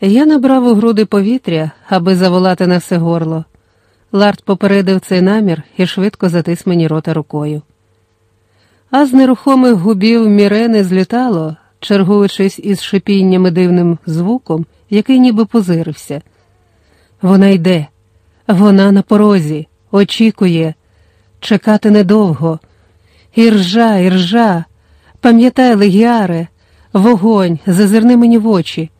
Я набрав у груди повітря, аби заволати на все горло. Ларт попередив цей намір і швидко затис мені рота рукою. А з нерухомих губів мірени злітало, чергуючись із шипінням і дивним звуком, який ніби позирився. Вона йде, вона на порозі, очікує, чекати недовго. Іржа, іржа, пам'ятай, легіаре, вогонь, зазирни мені в очі,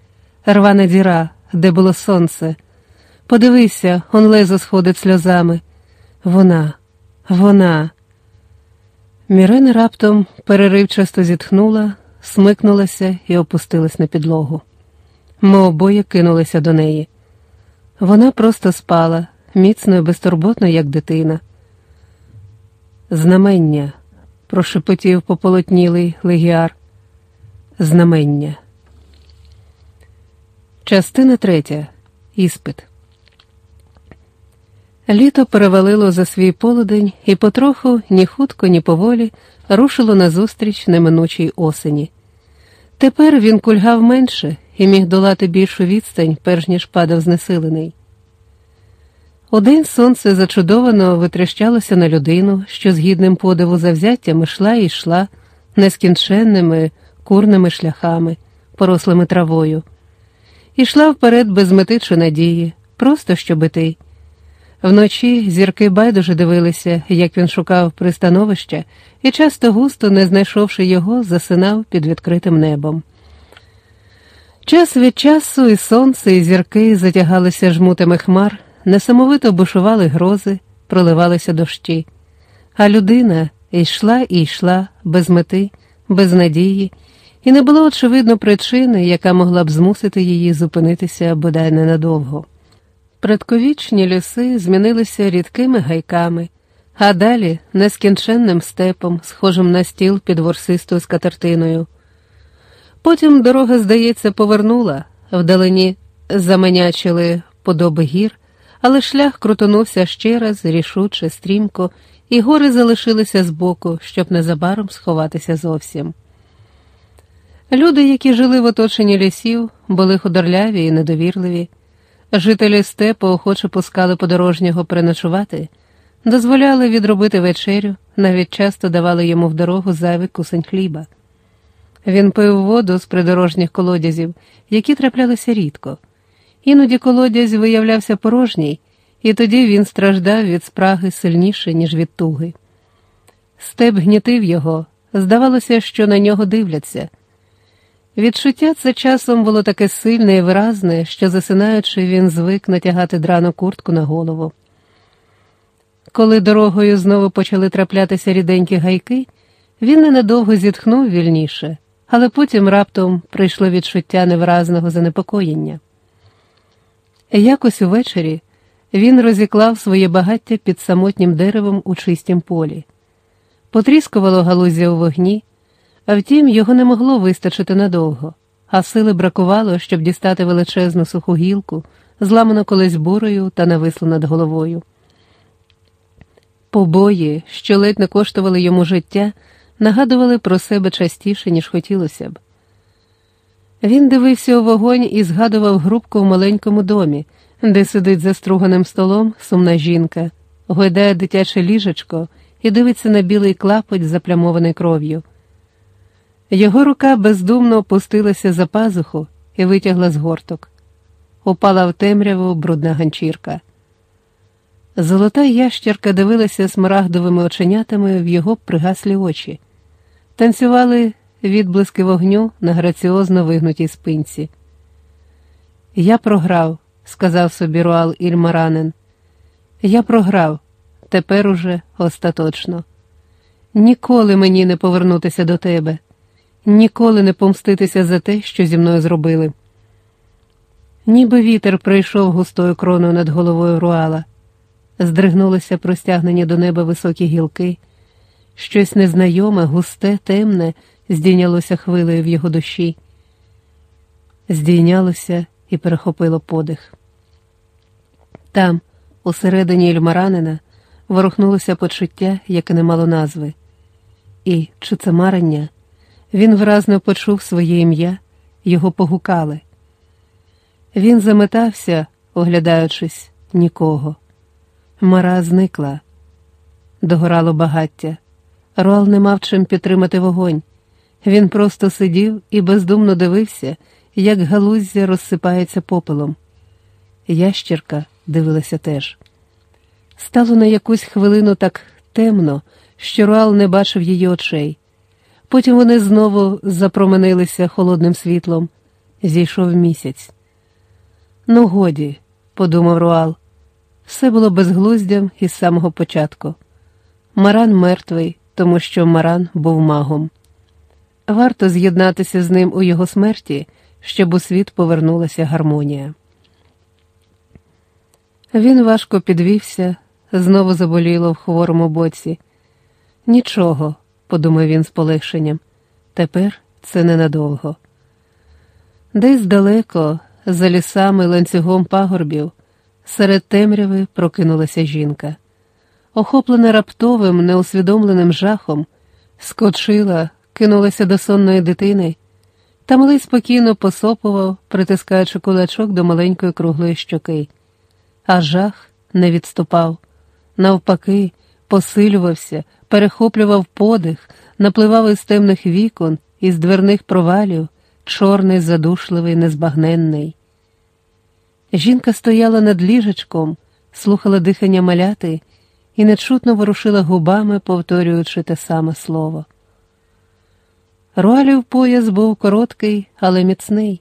рвана діра, де було сонце. Подивися, он лезо сходить сльозами. Вона, вона. Мірена раптом переривчасто зітхнула, смикнулася і опустилась на підлогу. Ми обоє кинулися до неї. Вона просто спала, міцно і безтурботно, як дитина. Знамення, прошепотів пополотнілий легіар. Знамення. Частина третя. Іспит. Літо перевалило за свій полудень і потроху, ні хутко, ні поволі, рушило назустріч неминучій осені. Тепер він кульгав менше і міг долати більшу відстань, перш ніж падав знесилений. Удень сонце зачудовано витріщалося на людину, що з гідним подиву завзяттям йшла і йшла нескінченними курними шляхами, порослими травою, ішла вперед без мети чи надії, просто щоб іти. Вночі зірки байдуже дивилися, як він шукав пристановища, і часто густо, не знайшовши його, засинав під відкритим небом. Час від часу і сонце, і зірки затягалися жмутами хмар, несамовито бушували грози, проливалися дощі, а людина йшла і йшла без мети, без надії, і не було очевидно причини, яка могла б змусити її зупинитися бодай ненадовго. Предковічні ліси змінилися рідкими гайками, а далі нескінченним степом, схожим на стіл під ворсистою скатертиною. Потім дорога, здається, повернула, вдалині заменячили подоби гір, але шлях крутонувся ще раз, рішуче, стрімко, і гори залишилися збоку, щоб незабаром сховатися зовсім. Люди, які жили в оточенні лісів, були худорляві і недовірливі. Жителі степу охоче пускали подорожнього переночувати, дозволяли відробити вечерю, навіть часто давали йому в дорогу зайвий кусень хліба. Він пив воду з придорожніх колодязів, які траплялися рідко. Іноді колодязь виявлявся порожній, і тоді він страждав від спраги сильніше, ніж від туги. Степ гнітив його, здавалося, що на нього дивляться. Відчуття це часом було таке сильне і виразне, що, засинаючи, він звик натягати драну куртку на голову. Коли дорогою знову почали траплятися ріденькі гайки, він ненадовго зітхнув вільніше, але потім раптом прийшло відчуття невиразного занепокоєння. Якось увечері він розіклав своє багаття під самотнім деревом у чистім полі, потріскувало галузя у вогні. А втім, його не могло вистачити надовго, а сили бракувало, щоб дістати величезну суху гілку, зламану колись бурою та навислу над головою. Побої, що ледь не коштували йому життя, нагадували про себе частіше, ніж хотілося б. Він дивився у вогонь і згадував грубку в маленькому домі, де сидить за струганим столом сумна жінка, гойдає дитяче ліжечко і дивиться на білий клапоть, заплямований кров'ю. Його рука бездумно опустилася за пазуху і витягла з горток. Упала в темряву брудна ганчірка. Золота ящерка дивилася смарагдовими оченятами в його пригаслі очі, танцювали відблиски вогню на граціозно вигнутій спинці. Я програв, сказав собі Руал Ільмаранен. Я програв, тепер уже остаточно. Ніколи мені не повернутися до тебе ніколи не помститися за те, що зі мною зробили. Ніби вітер прийшов густою кроною над головою руала, здригнулися простягнені до неба високі гілки, щось незнайоме, густе, темне здійнялося хвилею в його душі, здійнялося і перехопило подих. Там, усередині Ільмаранина, ворухнулося почуття, яке не мало назви, і чи це марення? Він вразно почув своє ім'я, його погукали. Він заметався, оглядаючись, нікого. Мара зникла. Догорало багаття. Руал не мав чим підтримати вогонь. Він просто сидів і бездумно дивився, як галуздя розсипається попелом. Ящірка дивилася теж. Стало на якусь хвилину так темно, що Руал не бачив її очей. Потім вони знову запроменилися холодним світлом. Зійшов місяць. Ну, годі, подумав Руал, все було безглуздям із самого початку. Маран мертвий, тому що Маран був магом. Варто з'єднатися з ним у його смерті, щоб у світ повернулася гармонія. Він важко підвівся, знову заболіло в хворому боці. Нічого, подумав він з полегшенням, тепер це ненадовго. Десь далеко, за лісами ланцюгом пагорбів, серед темряви прокинулася жінка. Охоплена раптовим, неусвідомленим жахом, скочила, кинулася до сонної дитини, та малий спокійно посопував, притискаючи кулачок до маленької круглої щоки. А жах не відступав. Навпаки, посилювався, перехоплював подих, напливав із темних вікон, із дверних провалів, чорний, задушливий, незбагненний. Жінка стояла над ліжечком, слухала дихання маляти і нечутно ворушила губами, повторюючи те саме слово. Руалів пояс був короткий, але міцний.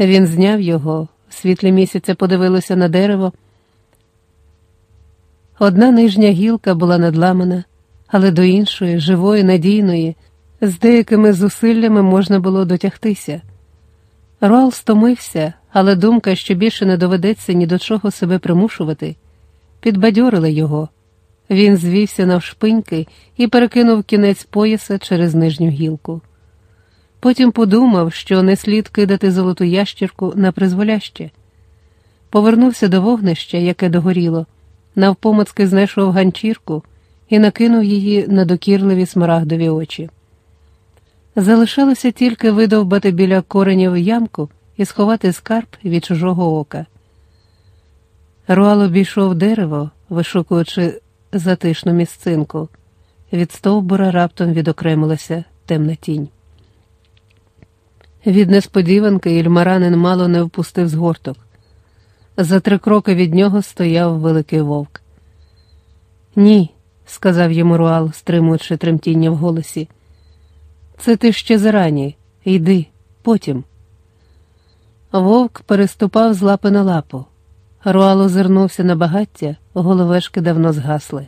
Він зняв його, в світлі місяця подивилося на дерево. Одна нижня гілка була надламана, але до іншої, живої, надійної, з деякими зусиллями можна було дотягтися. Руал стомився, але думка, що більше не доведеться ні до чого себе примушувати, підбадьорила його. Він звівся навшпиньки і перекинув кінець пояса через нижню гілку. Потім подумав, що не слід кидати золоту ящірку на призволяще. Повернувся до вогнища, яке догоріло, навпомацки знайшов ганчірку і накинув її на докірливі смарагдові очі. Залишалося тільки видовбати біля коренів ямку і сховати скарб від чужого ока. Руал обійшов дерево, вишукуючи затишну місцинку. Від стовбура раптом відокремилася темна тінь. Від несподіванки Ільмаранин мало не впустив згорток. За три кроки від нього стояв великий вовк. Ні, сказав йому Руал, стримуючи тремтіння в голосі. Це ти ще зарано. Йди, потім. Вовк переступав з лапи на лапу. Руал озирнувся на багаття, головешки давно згасли.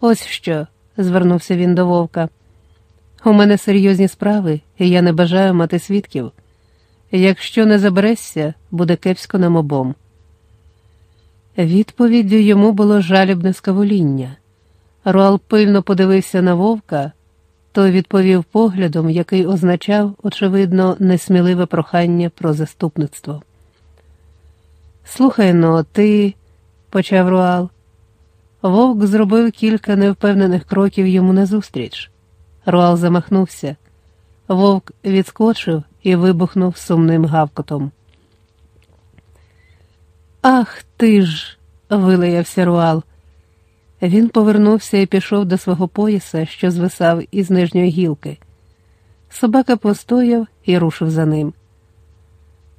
Ось що, звернувся він до вовка. У мене серйозні справи, і я не бажаю мати свідків. Якщо не заберешся, буде кепсько нам обом. Відповіддю йому було жалібне скавоління. Руал пильно подивився на вовка, той відповів поглядом, який означав, очевидно, несміливе прохання про заступництво. Слухай но, ти, почав Руал. Вовк зробив кілька невпевнених кроків йому назустріч. Руал замахнувся. Вовк відскочив і вибухнув сумним гавкотом. Ах ти ж, вилаявся Руал. Він повернувся і пішов до свого пояса, що звисав із нижньої гілки. Собака постояв і рушив за ним.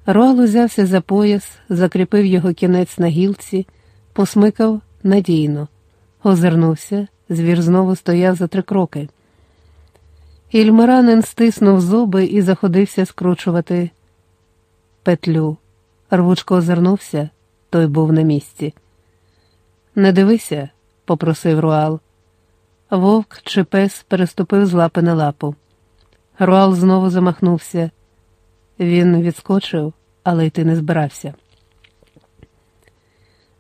Руал узявся за пояс, закріпив його кінець на гілці, посмикав надійно, озирнувся, звір знову стояв за три кроки. Ільмаранин стиснув зуби і заходився скручувати петлю. Рвучко озирнувся, той був на місці. Не дивися, попросив Руал. Вовк чи пес переступив з лапи на лапу. Руал знову замахнувся. Він відскочив, але йти не збирався.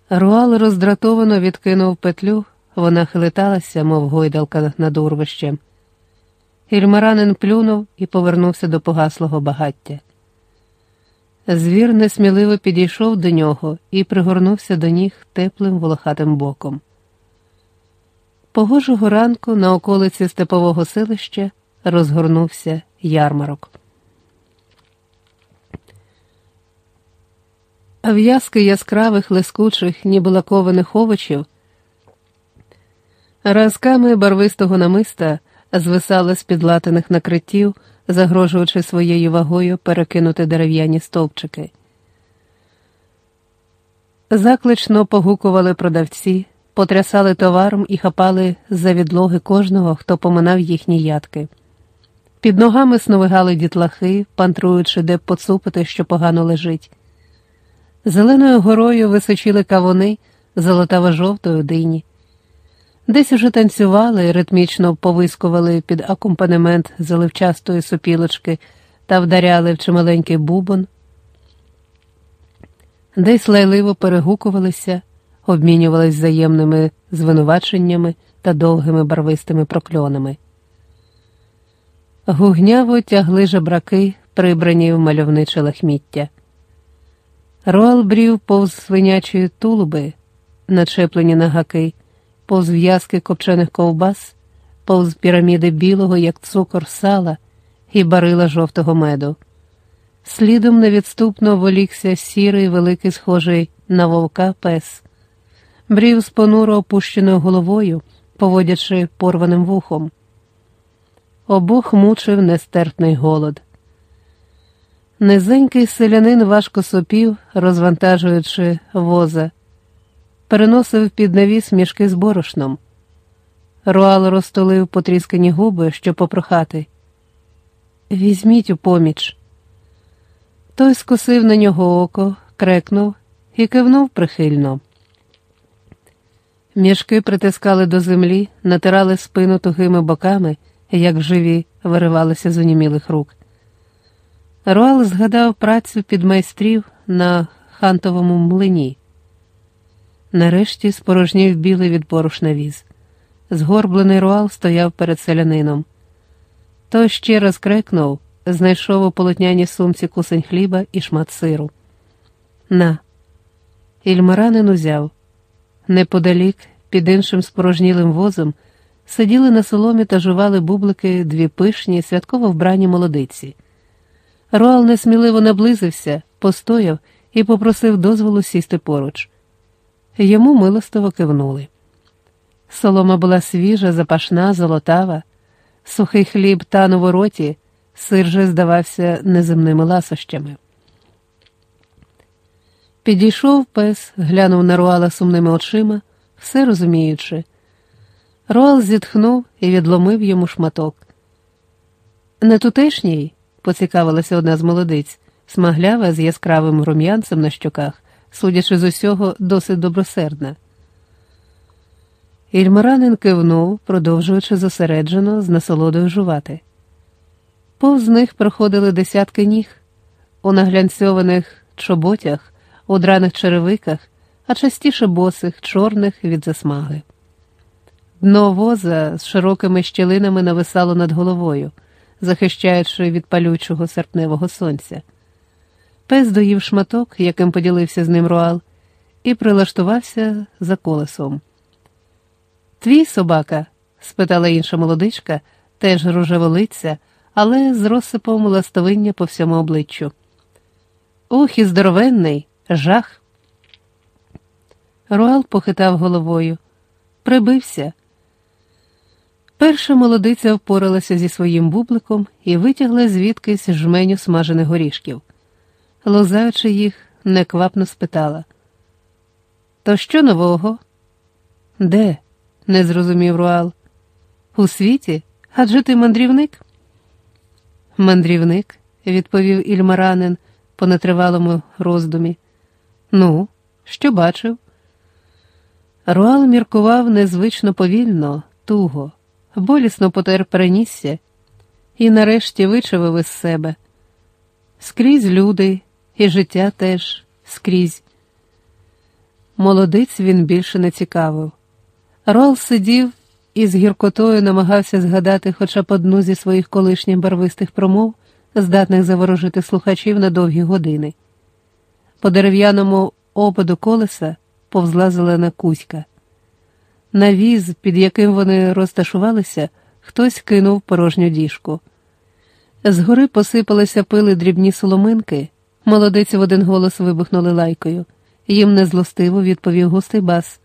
Руал роздратовано відкинув петлю, вона хилиталася, мов гойдалка над урвищем. Ільмаранин плюнув і повернувся до погаслого багаття. Звір несміливо підійшов до нього і пригорнувся до ніг теплим волохатим боком. Погожого ранку на околиці степового селища розгорнувся ярмарок. в'язки яскравих, лискучих, ніби лакованих овочів, разками барвистого намиста звисали з підлатаних накриттів, загрожуючи своєю вагою перекинути дерев'яні стовпчики. Заклично погукували продавці, потрясали товаром і хапали за відлоги кожного, хто поминав їхні ядки. Під ногами сновигали дітлахи, пантруючи, де поцупити, що погано лежить. Зеленою горою височили кавуни, золотаво жовтою дині. Десь уже танцювали, ритмічно повискували під акомпанемент заливчастої сопілочки та вдаряли в чималенький бубон. Десь лайливо перегукувалися, обмінювались взаємними звинуваченнями та довгими барвистими прокльонами. Гугняво тягли жебраки, прибрані в мальовниче лахміття. Роал брів повз свинячої тулуби, начеплені на гаки, повз в'язки копчених ковбас, повз піраміди білого, як цукор сала, і барила жовтого меду. Слідом невідступно волікся сірий, великий, схожий на вовка пес, брів з понуро опущеною головою, поводячи порваним вухом. Обох мучив нестерпний голод. Низенький селянин важко сопів, розвантажуючи воза, переносив під навіс мішки з борошном. Руал розтолив потріскані губи, щоб попрохати. Візьміть у поміч. Той скосив на нього око, крекнув і кивнув прихильно. Мішки притискали до землі, натирали спину тугими боками, як живі виривалися з унімілих рук. Руал згадав працю підмайстрів на хантовому млині. Нарешті спорожнів білий від борошна віз. Згорблений Руал стояв перед селянином. Той ще раз крикнув, знайшов у полотняній сумці кусень хліба і шмат сиру. На. Ільмаранин узяв. Неподалік, під іншим спорожнілим возом, сиділи на соломі та жували бублики дві пишні, святково вбрані молодиці. Руал несміливо наблизився, постояв і попросив дозволу сісти поруч. Йому милостиво кивнули. Солома була свіжа, запашна, золотава, сухий хліб танув у роті, сир же здавався неземними ласощами. Підійшов пес, глянув на Руала сумними очима, все розуміючи. Руал зітхнув і відломив йому шматок. Не тутешній, поцікавилася одна з молодиць, смаглява з яскравим рум'янцем на щоках, судячи з усього, досить добросердна. Ільмаранин кивнув, продовжуючи зосереджено з насолодою жувати. Повз них проходили десятки ніг, у наглянцьованих чоботях, у драних черевиках, а частіше босих, чорних від засмаги. Дно воза з широкими щілинами нависало над головою захищаючи від палючого серпневого сонця. Пес доїв шматок, яким поділився з ним Руал, і прилаштувався за колесом. Твій собака? спитала інша молодичка, теж рожеволиця, але з розсипом ластовиння по всьому обличчю. Ух, і здоровенний, жах. Руал похитав головою. Прибився. Перша молодиця впоралася зі своїм бубликом і витягла звідкись жменю смажених горішків. Лозаючи їх, неквапно спитала: То що нового? Де? не зрозумів Руал. У світі? Адже ти мандрівник? Мандрівник, відповів ільмаранин по нетривалому роздумі. Ну, що бачив? Руал міркував незвично повільно, туго болісно потер перенісся і нарешті вичавив із себе. Скрізь люди, і життя теж скрізь. Молодиць він більше не цікавив. Рол сидів і з гіркотою намагався згадати хоча б одну зі своїх колишніх барвистих промов, здатних заворожити слухачів на довгі години. По дерев'яному опаду колеса повзла зелена кузька. На віз, під яким вони розташувалися, хтось кинув порожню діжку. Згори посипалися пили дрібні соломинки, Молодиці в один голос вибухнули лайкою. Їм незлостиво відповів густий бас.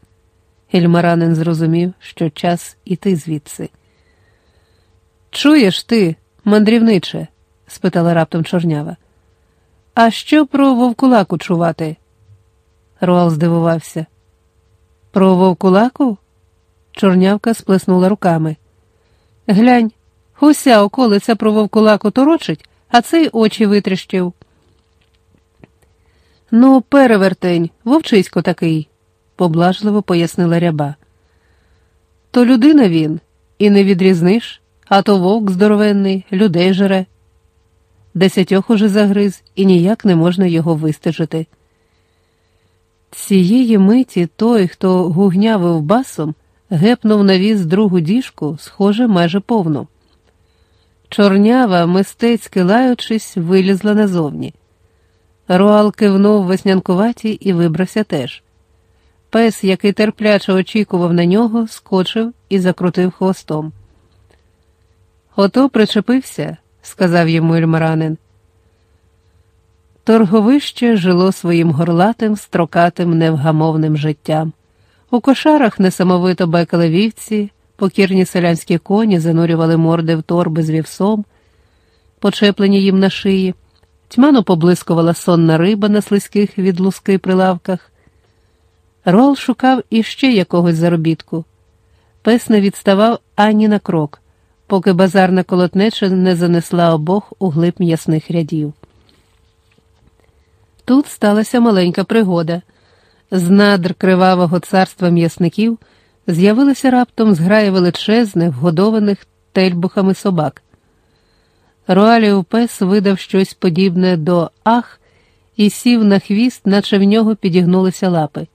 Ельмаранин зрозумів, що час іти звідси. Чуєш ти, мандрівниче? спитала раптом чорнява. А що про вовкулаку чувати? Руал здивувався. Про вовкулаку? Чорнявка сплеснула руками. Глянь, уся околиця про вовкулаку торочить, а цей очі витріщив. Ну, перевертень, вовчисько такий, поблажливо пояснила ряба. То людина він, і не відрізниш, а то вовк здоровенний, людей жере. Десятьох уже загриз, і ніяк не можна його вистежити. Цієї миті той, хто гугнявив басом, гепнув на віз другу діжку, схоже, майже повну. Чорнява, мистецьки лаючись, вилізла назовні. Руал кивнув веснянкуваті і вибрався теж. Пес, який терпляче очікував на нього, скочив і закрутив хвостом. Ото причепився, сказав йому Ельмаранин. Торговище жило своїм горлатим, строкатим, невгамовним життям. У кошарах несамовито бекали вівці, покірні селянські коні занурювали морди в торби з вівсом, почеплені їм на шиї, тьмяно поблискувала сонна риба на слизьких від луски прилавках. Рол шукав іще якогось заробітку. Пес не відставав ані на крок, поки базарна колотнеча не занесла обох у глиб м'ясних рядів. Тут сталася маленька пригода. З надр кривавого царства м'ясників з'явилися раптом зграї величезних, вгодованих тельбухами собак. Руалів пес видав щось подібне до ах і сів на хвіст, наче в нього підігнулися лапи.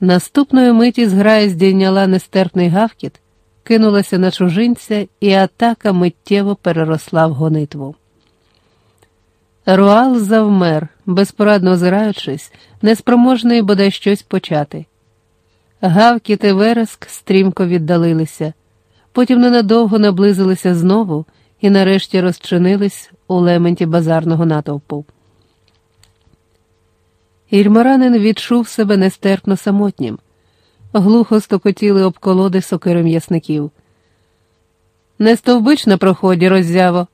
Наступної миті зграя здійняла нестерпний гавкіт, кинулася на чужинця, і атака миттєво переросла в гонитву. Руал завмер, безпорадно озираючись, неспроможний бодай щось почати. Гавкіт і вереск стрімко віддалилися, потім ненадовго наблизилися знову і нарешті розчинились у лементі базарного натовпу. Ільмаранин відчув себе нестерпно самотнім, глухо стокотіли об колоди сокири м'ясників. Не стовбич на проході, роззяво.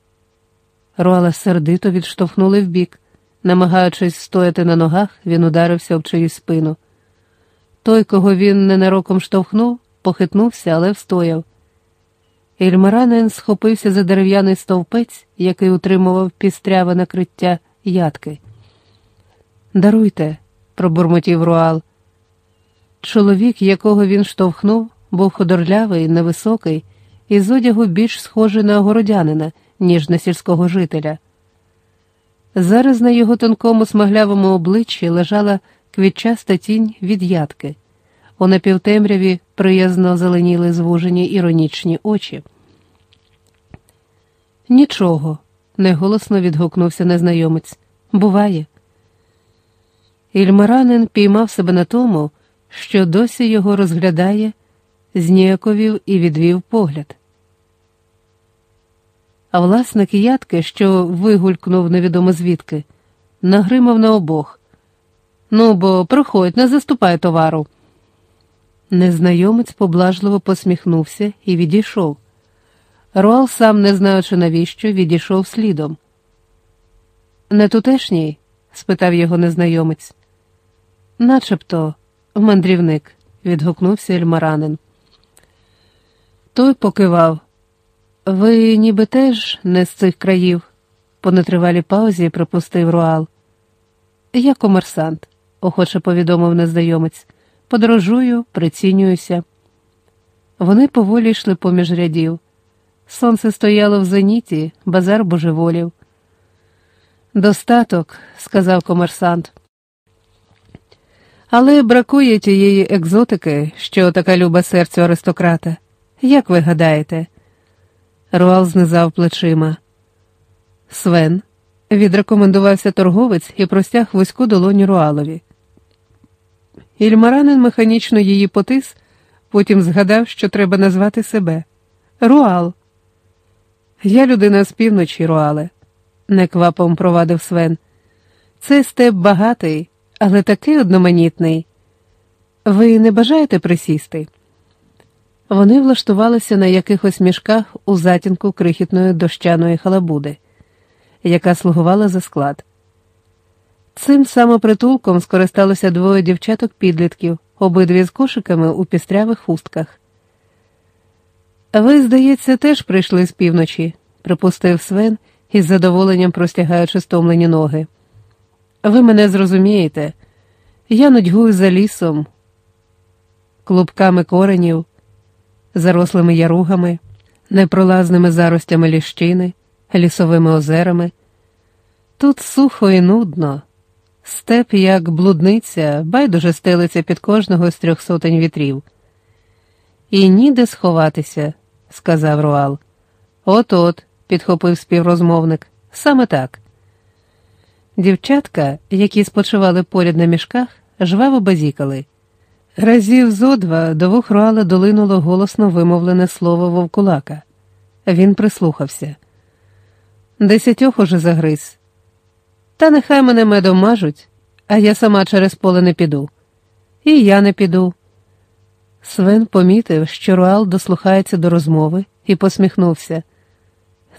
Руала сердито відштовхнули вбік. Намагаючись стояти на ногах, він ударився об чиюсь спину. Той, кого він ненароком штовхнув, похитнувся, але встояв. Ільмаранин схопився за дерев'яний стовпець, який утримував пістряве накриття ядки. Даруйте, пробурмотів Руал. Чоловік, якого він штовхнув, був худорлявий, невисокий, і з одягу більш схожий на городянина, ніж на сільського жителя. Зараз на його тонкому смаглявому обличчі лежала квітчаста тінь від ядки. У напівтемряві приязно зеленіли звужені іронічні очі. Нічого, неголосно відгукнувся незнайомець. Буває. Ільмаранин піймав себе на тому, що досі його розглядає, зніяковів і відвів погляд. А власник ядки, що вигулькнув невідомо звідки, нагримав на обох. Ну, бо проходь, не заступай товару. Незнайомець поблажливо посміхнувся і відійшов. Руал, сам не знаючи навіщо, відійшов слідом. Не тутешній? спитав його незнайомець. Начебто мандрівник, відгукнувся Ельмаранин. Той покивав. Ви ніби теж не з цих країв, по нетривалій паузі припустив Руал. Я комерсант, охоче повідомив незнайомець. Подорожую, прицінююся. Вони поволі йшли поміж рядів. Сонце стояло в зеніті, базар божеволів. Достаток, сказав комерсант. Але бракує тієї екзотики, що така люба серцю аристократа. Як ви гадаєте? Руал знизав плечима. Свен, відрекомендувався торговець і простяг вузьку долоню Руалові. Ільмаранин механічно її потис, потім згадав, що треба назвати себе Руал. Я людина з півночі, Руале, неквапом провадив Свен. Цей степ багатий, але такий одноманітний. Ви не бажаєте присісти? Вони влаштувалися на якихось мішках у затінку крихітної дощаної халабуди, яка слугувала за склад. Цим самопритулком скористалися двоє дівчаток-підлітків, обидві з кошиками у пістрявих хустках. Ви, здається, теж прийшли з півночі, припустив Свен із задоволенням простягаючи стомлені ноги. Ви мене зрозумієте, я нудьгую за лісом, клубками коренів, зарослими яругами, непролазними заростями ліщини, лісовими озерами. Тут сухо і нудно. Степ, як блудниця, байдуже стелиться під кожного з трьох сотень вітрів. І ніде сховатися, сказав Руал. От от, підхопив співрозмовник, саме так. Дівчатка, які спочивали поряд на мішках, жваво базікали. Разів зо два до вух долинуло голосно вимовлене слово вовкулака. Він прислухався. Десятьох уже загриз. Та нехай мене медом мажуть, а я сама через поле не піду. І я не піду. Свен помітив, що Руал дослухається до розмови і посміхнувся.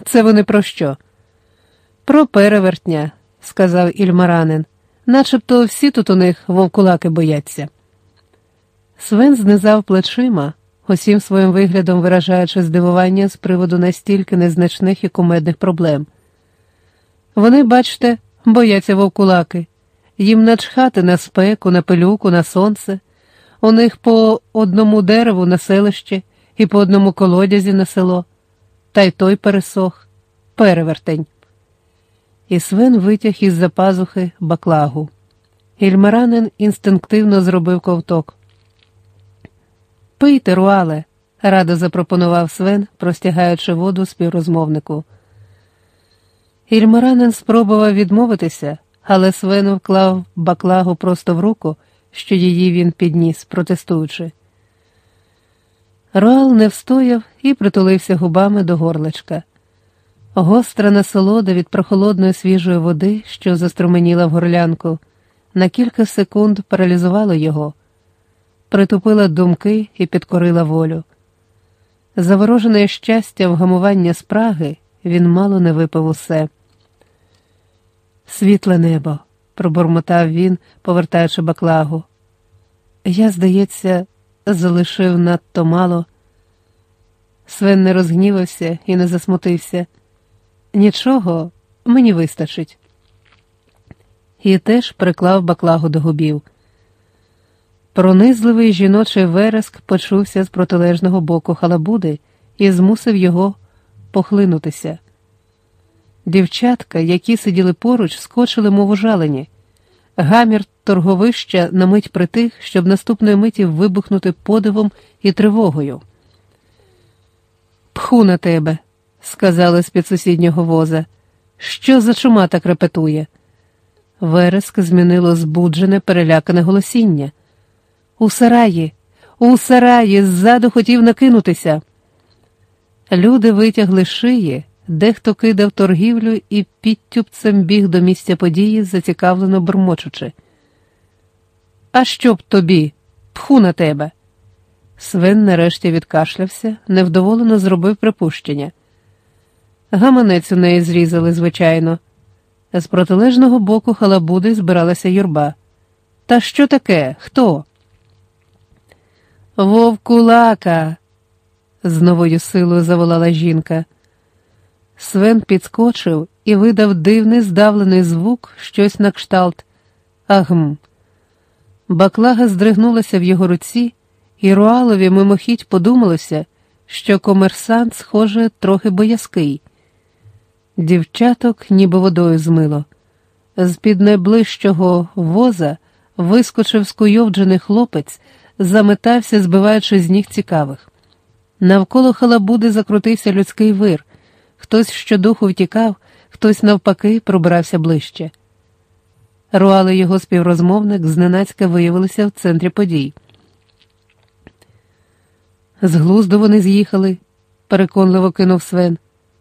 Це вони про що? Про перевертня, сказав Ільмаранин, начебто всі тут у них вовкулаки бояться. Свен знизав плечима, усім своїм виглядом виражаючи здивування з приводу настільки незначних і кумедних проблем. Вони, бачте, бояться вовкулаки, їм начхати на спеку, на пилюку, на сонце. У них по одному дереву на селище і по одному колодязі на село, та й той пересох, перевертень. І свин витяг із за пазухи баклагу. Ільмаранин інстинктивно зробив ковток. Пийте, руале, радо запропонував Свен, простягаючи воду співрозмовнику. Ільмаранин спробував відмовитися, але Свен вклав баклагу просто в руку що її він підніс, протестуючи. Руал не встояв і притулився губами до горлечка. Гостра насолода від прохолодної свіжої води, що заструменіла в горлянку, на кілька секунд паралізувала його, притупила думки і підкорила волю. Заворожене щастя вгамування спраги, він мало не випив усе. Світле небо пробормотав він, повертаючи баклагу. Я, здається, залишив надто мало. Свен не розгнівався і не засмутився. Нічого, мені вистачить. І теж приклав баклагу до губів. Пронизливий жіночий вереск почувся з протилежного боку халабуди і змусив його похлинутися. Дівчатка, які сиділи поруч, скочили, мов ужалені. Гамір торговища на мить притих, щоб наступної миті вибухнути подивом і тривогою. Пху на тебе, сказали з під сусіднього воза. Що за чума так репетує? Вереск змінило збуджене, перелякане голосіння. У сараї, у сараї, ззаду хотів накинутися. Люди витягли шиї, Дехто кидав торгівлю і підтюпцем біг до місця події, зацікавлено бурмочучи. А що б тобі? Пху на тебе. Свен нарешті відкашлявся, невдоволено зробив припущення. Гаманець у неї зрізали, звичайно. З протилежного боку халабуди збиралася юрба. Та що таке? Хто? Вовкулака. з новою силою заволала жінка. Свен підскочив і видав дивний здавлений звук, щось на кшталт. Агм. Баклага здригнулася в його руці, і Руалові мимохідь подумалося, що комерсант, схоже, трохи боязкий. Дівчаток ніби водою змило. З під найближчого воза вискочив скуйовджений хлопець, заметався, збиваючи з ніг цікавих. Навколо халабуди закрутився людський вир. Хтось щодуху втікав, хтось навпаки пробирався ближче. Руали його співрозмовник зненацька виявилися в центрі подій. З глузду вони з'їхали, переконливо кинув Свен.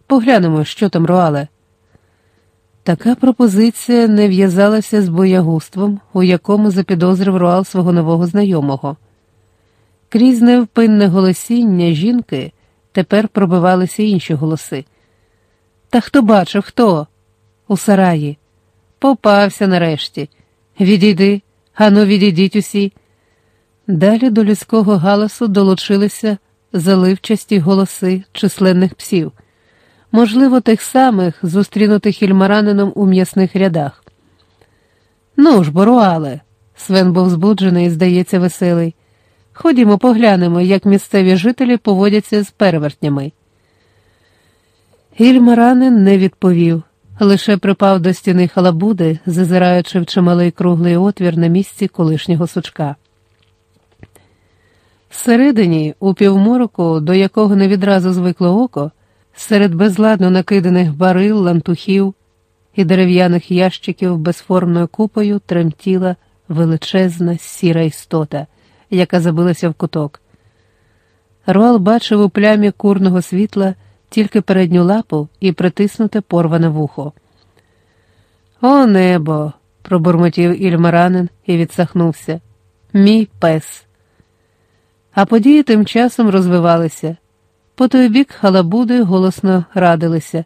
Поглянемо, що там руале. Така пропозиція не в'язалася з боягуством, у якому запідозрив Руал свого нового знайомого. Крізь невпинне голосіння жінки тепер пробивалися інші голоси. Та хто бачив, хто? У сараї. Попався нарешті. Відійди, ану, відійдіть усі. Далі до людського галасу долучилися заливчасті голоси численних псів, можливо, тих самих, зустрінутих ільмаранином у м'ясних рядах. Ну ж, боруале, Свен був збуджений і, здається, веселий. Ходімо, поглянемо, як місцеві жителі поводяться з перевертнями. Ільмаранин не відповів, лише припав до стіни халабуди, зазираючи в чималий круглий отвір на місці колишнього сучка. Всередині, у півмороку, до якого не відразу звикло око, серед безладно накиданих барил, лантухів і дерев'яних ящиків безформною купою тремтіла величезна сіра істота, яка забилася в куток. Руал бачив у плямі курного світла тільки передню лапу і притиснуте порване вухо. О небо! пробурмотів ільмаранин і відсахнувся. Мій пес. А події тим часом розвивалися. По той бік халабуди голосно радилися.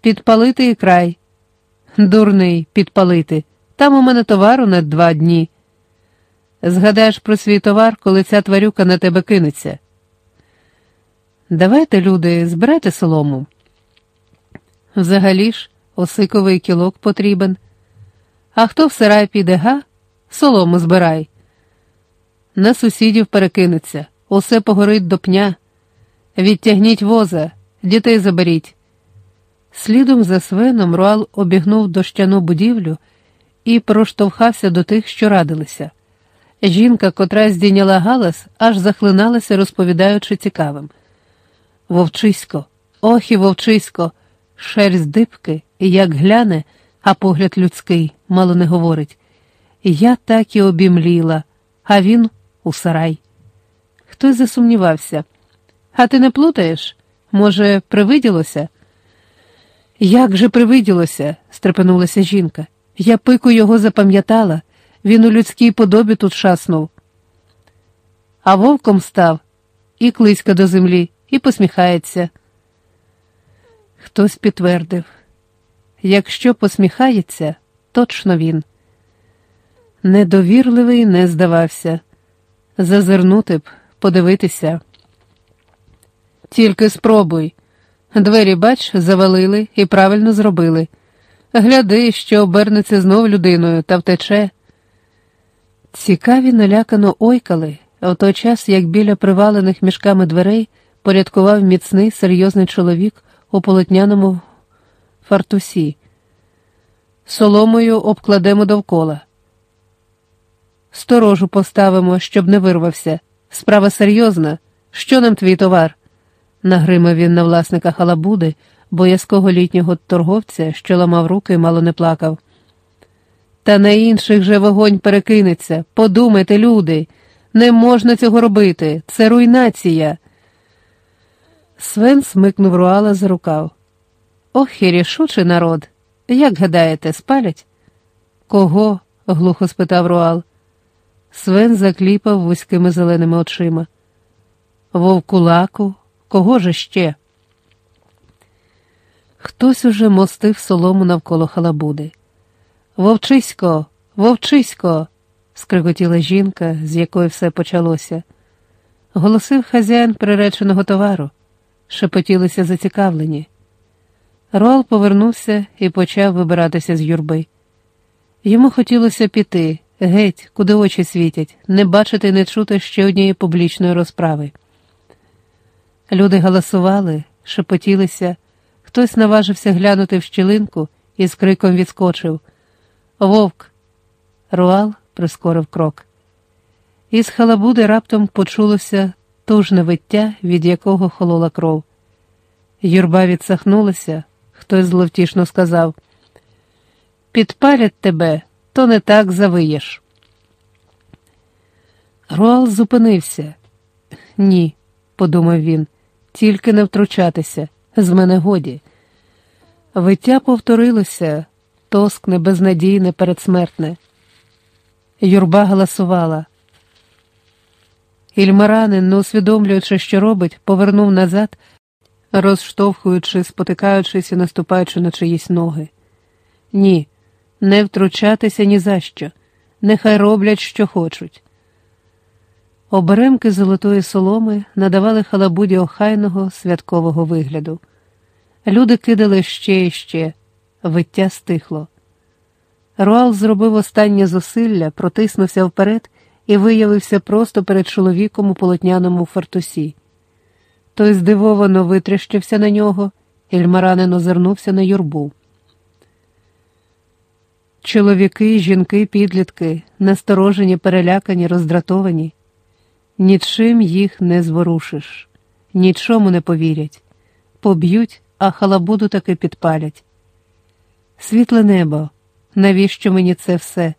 Підпалити і край. Дурний, підпалити. Там у мене товару на два дні. Згадаєш про свій товар, коли ця тварюка на тебе кинеться. Давайте, люди, збирайте солому. Взагалі ж, осиковий кілок потрібен. А хто в сарай піде, га? Солому збирай. На сусідів перекинеться, усе погорить до пня. Відтягніть воза, дітей заберіть. Слідом за свином Руал обігнув дощану будівлю і проштовхався до тих, що радилися. Жінка, котра здійняла галас, аж захлиналася, розповідаючи цікавим. Вовчисько, ох і вовчисько, шерсть дибки, як гляне, а погляд людський, мало не говорить. Я так і обімліла, а він у сарай. Хтось засумнівався. А ти не плутаєш? Може, привиділося? Як же привиділося? стрепенулася жінка. Я пику його запам'ятала, він у людській подобі тут шаснув. А вовком став і клиська до землі, і посміхається. Хтось підтвердив якщо посміхається, точно він. Недовірливий не здавався зазирнути б, подивитися. Тільки спробуй. Двері, бач, завалили і правильно зробили. Гляди, що обернеться знов людиною та втече. Цікаві налякано ойкали, а в той час, як біля привалених мішками дверей порядкував міцний серйозний чоловік у полотняному фартусі. Соломою обкладемо довкола. Сторожу поставимо, щоб не вирвався. Справа серйозна. Що нам твій товар? Нагримав він на власника халабуди, боязкого літнього торговця, що ламав руки і мало не плакав. Та на інших же вогонь перекинеться. Подумайте, люди, не можна цього робити. Це руйнація. Свен смикнув руала за рукав. Ох, і рішучий народ. Як гадаєте, спалять? Кого? глухо спитав Руал. Свен закліпав вузькими зеленими очима. Вовкулаку, кого же ще? Хтось уже мостив солому навколо халабуди. Вовчисько, вовчисько, скриготіла жінка, з якої все почалося. Голосив хазяїн приреченого товару, шепотілися зацікавлені. Рол повернувся і почав вибиратися з юрби. Йому хотілося піти, геть, куди очі світять, не бачити і не чути ще однієї публічної розправи. Люди галасували, шепотілися, хтось наважився глянути в щілинку і з криком відскочив Вовк. Руал прискорив крок. Із халабуди раптом почулося тужне виття, від якого холола кров. Юрба відсахнулася, хтось зловтішно сказав Підпалять тебе, то не так завиєш. Руал зупинився. Ні, подумав він, тільки не втручатися, з мене годі. Виття повторилося, тоскне, безнадійне, передсмертне. Юрба галасувала. Ільмаранин, не усвідомлюючи, що робить, повернув назад, розштовхуючи, спотикаючись і наступаючи на чиїсь ноги. Ні, не втручатися ні за що, нехай роблять, що хочуть. Оберемки золотої соломи надавали халабуді охайного святкового вигляду. Люди кидали ще і ще, виття стихло. Руал зробив останнє зусилля, протиснувся вперед і виявився просто перед чоловіком у полотняному фартусі. Той здивовано витріщився на нього, Ільмаранин озирнувся на юрбу. Чоловіки, жінки, підлітки, насторожені, перелякані, роздратовані. Нічим їх не зворушиш, нічому не повірять, поб'ють, а халабуду таки підпалять. Світле небо, навіщо мені це все?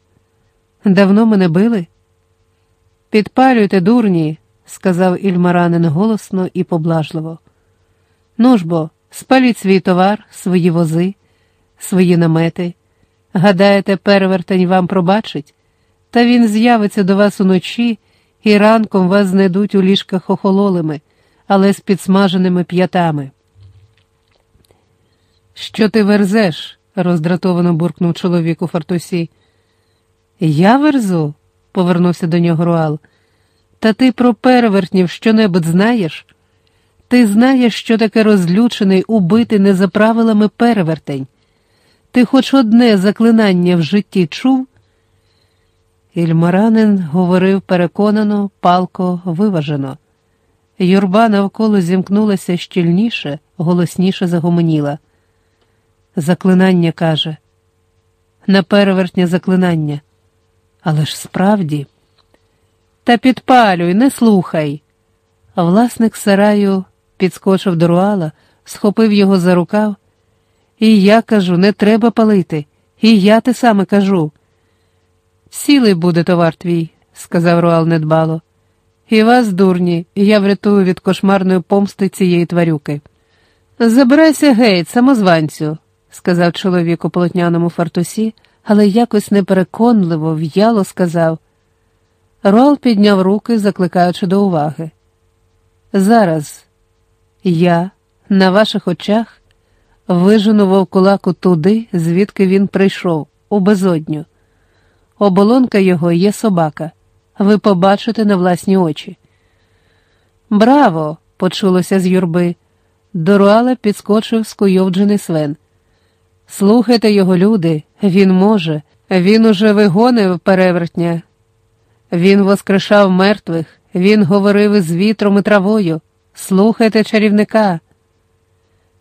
Давно мене били? Підпалюйте, дурні, сказав Ільмаранин голосно і поблажливо. Ну ж бо, спаліть свій товар, свої вози, свої намети. Гадаєте, перевертень вам пробачить, та він з'явиться до вас уночі і ранком вас знайдуть у ліжках охололими, але з підсмаженими п'ятами. Що ти верзеш? роздратовано буркнув чоловік у фартусі. Я верзу, повернувся до нього Руал. Та ти про перевертнів що-небудь знаєш? Ти знаєш, що таке розлючений, убитий не за правилами перевертень. Ти хоч одне заклинання в житті чув? Ільмаранин говорив переконано, палко, виважено. Юрба навколо зімкнулася щільніше, голосніше загомоніла. Заклинання каже, на перевертня заклинання. Але ж справді. Та підпалюй, не слухай. Власник сараю підскочив до руала, схопив його за рукав. І я кажу, не треба палити, і я те саме кажу. Сілий буде товар твій, сказав Руал недбало. І вас, дурні, я врятую від кошмарної помсти цієї тварюки. Забирайся геть, самозванцю, сказав чоловік у полотняному фартусі, але якось непереконливо, в'яло сказав. Руал підняв руки, закликаючи до уваги. Зараз я на ваших очах вижену вовкулаку туди, звідки він прийшов, у безодню. Оболонка його є собака. Ви побачите на власні очі. Браво! почулося з юрби. До Руала підскочив скуйовджений свен. Слухайте його, люди, він може, він уже вигонив перевертня. Він воскрешав мертвих, він говорив із вітром і травою. Слухайте чарівника.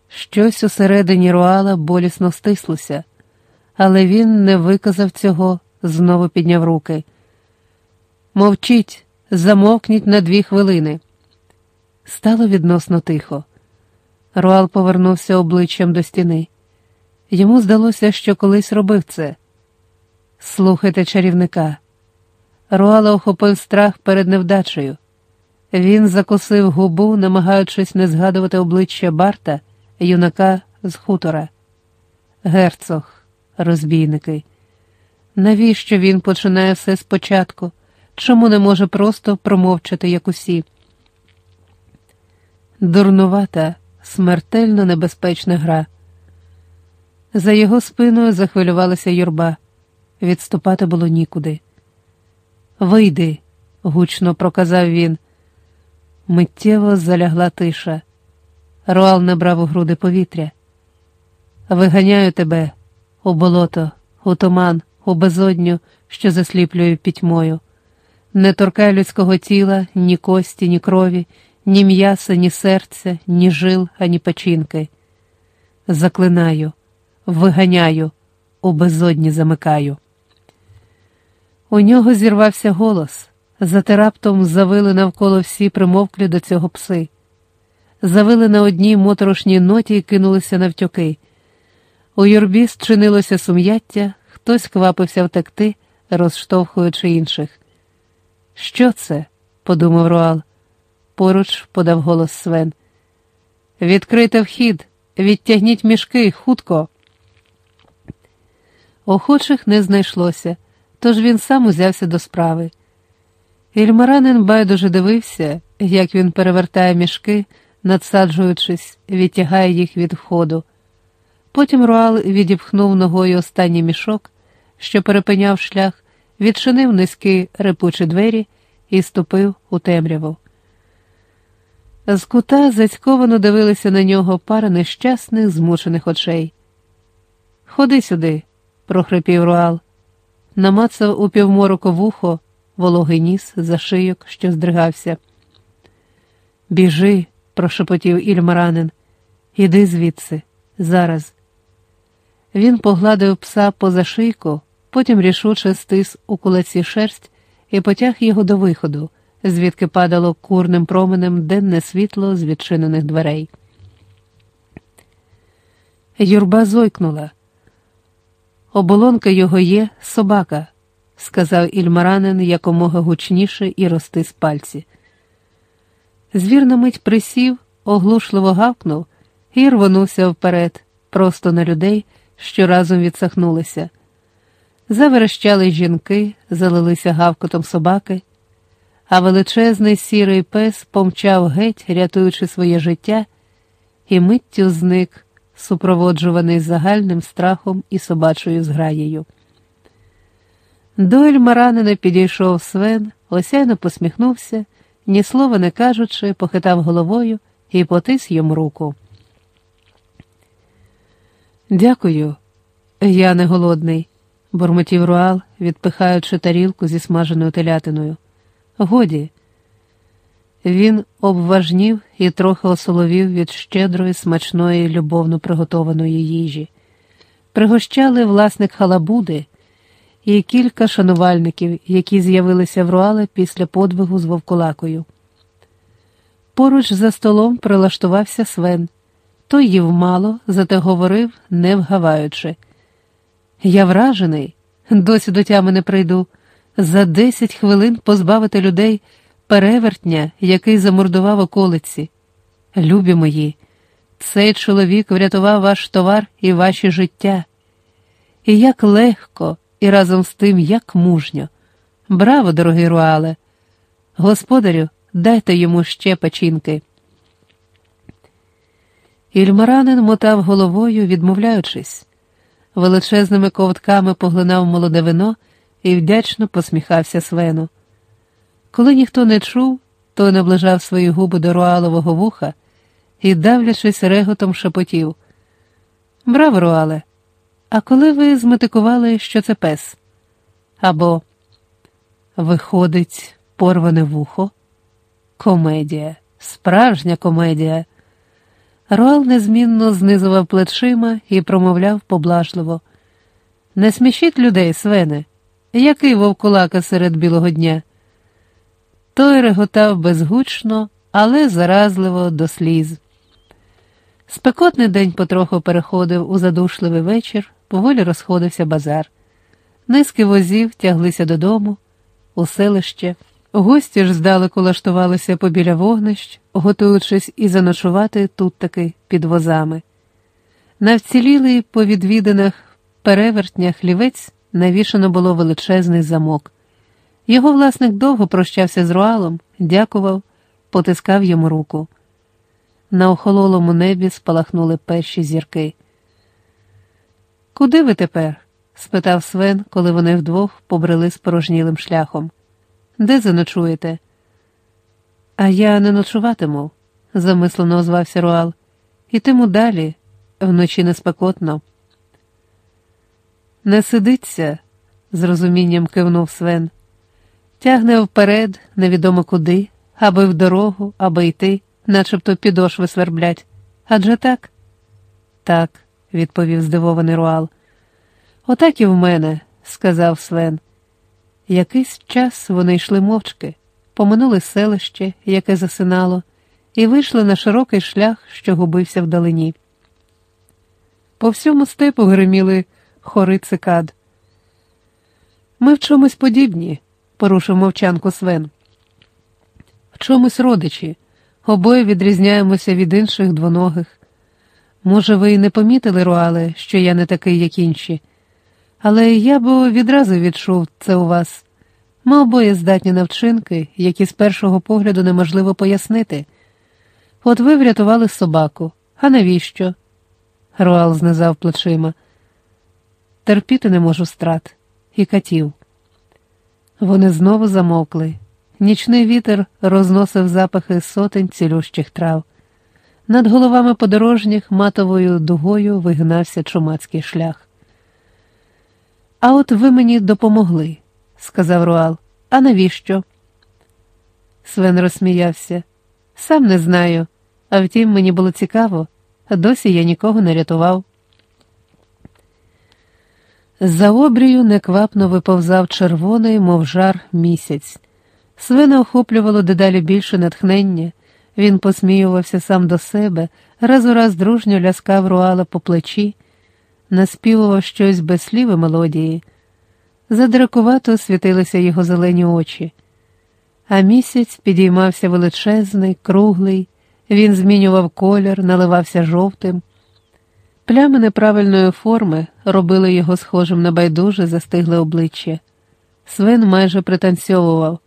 Щось усередині руала болісно стислося, але він не виказав цього, знову підняв руки. Мовчіть, замовкніть на дві хвилини. Стало відносно тихо. Руал повернувся обличчям до стіни. Йому здалося, що колись робив це. Слухайте чарівника. Руала охопив страх перед невдачею. Він закосив губу, намагаючись не згадувати обличчя Барта, юнака з хутора. Герцог, розбійники. Навіщо він починає все спочатку? Чому не може просто промовчати, як усі? Дурнувата, смертельно небезпечна гра. За його спиною захвилювалася юрба. Відступати було нікуди. Вийди, гучно проказав він. Миттєво залягла тиша. Руал набрав у груди повітря. Виганяю тебе у болото, у туман, у безодню, що засліплює пітьмою. Не торкай людського тіла, ні кості, ні крові, ні м'яса, ні серця, ні жил, ані печінки. Заклинаю, виганяю, у безодні замикаю. У нього зірвався голос, зате раптом завили навколо всі примовклі до цього пси. Завили на одній моторошній ноті і кинулися навтьоки. У юрбі зчинилося сум'яття, хтось квапився втекти, розштовхуючи інших. Що це? подумав Руал. Поруч подав голос Свен. Відкрите вхід, відтягніть мішки, хутко. Охочих не знайшлося, тож він сам узявся до справи. Ільмаранин байдуже дивився, як він перевертає мішки, надсаджуючись, відтягає їх від входу. Потім Руал відіпхнув ногою останній мішок, що перепиняв шлях, відчинив низькі репучі двері і ступив у темряву. З кута зацьковано дивилися на нього пара нещасних, змучених очей. Ходи сюди, прохрипів Руал, намацав у півмороку вухо, вологий ніс за шийок, що здригався. Біжи, прошепотів Ільмаранин, іди звідси, зараз. Він погладив пса поза шийку, потім рішуче стис у кулаці шерсть і потяг його до виходу, звідки падало курним променем денне світло з відчинених дверей. Юрба зойкнула. Оболонка його є собака, сказав ільмаранин якомога гучніше і рости з пальці. Звір на мить присів, оглушливо гавкнув і рвонувся вперед, просто на людей, що разом відсахнулися. Заверещали жінки, залилися гавкотом собаки, а величезний сірий пес помчав геть, рятуючи своє життя, і миттю зник, супроводжуваний загальним страхом і собачою зграєю. До Ельмаранина підійшов Свен, осяйно посміхнувся, ні слова не кажучи, похитав головою і потис йому руку. Дякую, я не голодний, бурмотів Руал, відпихаючи тарілку зі смаженою телятиною. Годі. Він обважнів і трохи осоловів від щедрої, смачної, любовно приготованої їжі. Пригощали власник халабуди і кілька шанувальників, які з'явилися в Руале після подвигу з вовкулакою. Поруч за столом прилаштувався Свен. Той їв мало, зате говорив, не вгаваючи. Я вражений, досі до тями не прийду. За десять хвилин позбавити людей перевертня, який замордував околиці. Любі мої, цей чоловік врятував ваш товар і ваші життя. І як легко, і разом з тим, як мужньо. Браво, дорогий Руале! Господарю, дайте йому ще печінки. Ільмаранин мотав головою, відмовляючись, величезними ковтками поглинав молоде вино і вдячно посміхався Свену. Коли ніхто не чув, той наближав свої губи до руалового вуха і, давлячись реготом, шепотів. Браво, Руале! А коли ви зметикували, що це пес? Або виходить, порване вухо? Комедія, справжня комедія. Руал незмінно знизував плечима і промовляв поблажливо. Не смішіть людей, свене, який вовкулака серед білого дня. Той реготав безгучно, але заразливо до сліз. Спекотний день потроху переходив у задушливий вечір, поволі розходився базар. Низки возів тяглися додому, у селище. Гості ж здалеку лаштувалися побіля вогнищ, готуючись і заночувати тут таки під возами. На вцілілий по відвіданах перевертнях лівець навішано було величезний замок. Його власник довго прощався з Руалом, дякував, потискав йому руку. На охололому небі спалахнули перші зірки. Куди ви тепер? спитав Свен, коли вони вдвох побрели спорожнілим шляхом. Де заночуєте? А я не ночуватиму, замислено озвався Руал. Ітиму далі, вночі неспекотно. Не сидиться, з розумінням кивнув Свен. Тягне вперед, невідомо куди, аби в дорогу, аби йти, начебто підошви сверблять. Адже так? Так, відповів здивований Руал. Отак і в мене, сказав Свен. Якийсь час вони йшли мовчки, поминули селище, яке засинало, і вийшли на широкий шлях, що губився вдалині. По всьому степу гриміли хори цикад. Ми в чомусь подібні, порушив мовчанку Свен. В чомусь родичі, обоє відрізняємося від інших двоногих. Може, ви й не помітили, Руале, що я не такий, як інші, Але я б відразу відчув це у вас. Ми обоє здатні на вчинки, які з першого погляду неможливо пояснити. От ви врятували собаку, а навіщо? Руал знизав плечима. Терпіти не можу страт і катів. Вони знову замовкли. Нічний вітер розносив запахи сотень цілющих трав. Над головами подорожніх матовою дугою вигнався чумацький шлях. А от ви мені допомогли, сказав Руал. А навіщо? Свен розсміявся. Сам не знаю, а втім, мені було цікаво, досі я нікого не рятував. За обрію неквапно виповзав червоний, мов жар, місяць. Свина охоплювало дедалі більше натхнення. Він посміювався сам до себе, раз у раз дружньо ляскав руала по плечі, наспівував щось без слів мелодії. Задракувато світилися його зелені очі, а місяць підіймався величезний, круглий, він змінював колір, наливався жовтим. Плями неправильної форми робили його схожим на байдуже застигле обличчя. Свин майже пританцьовував.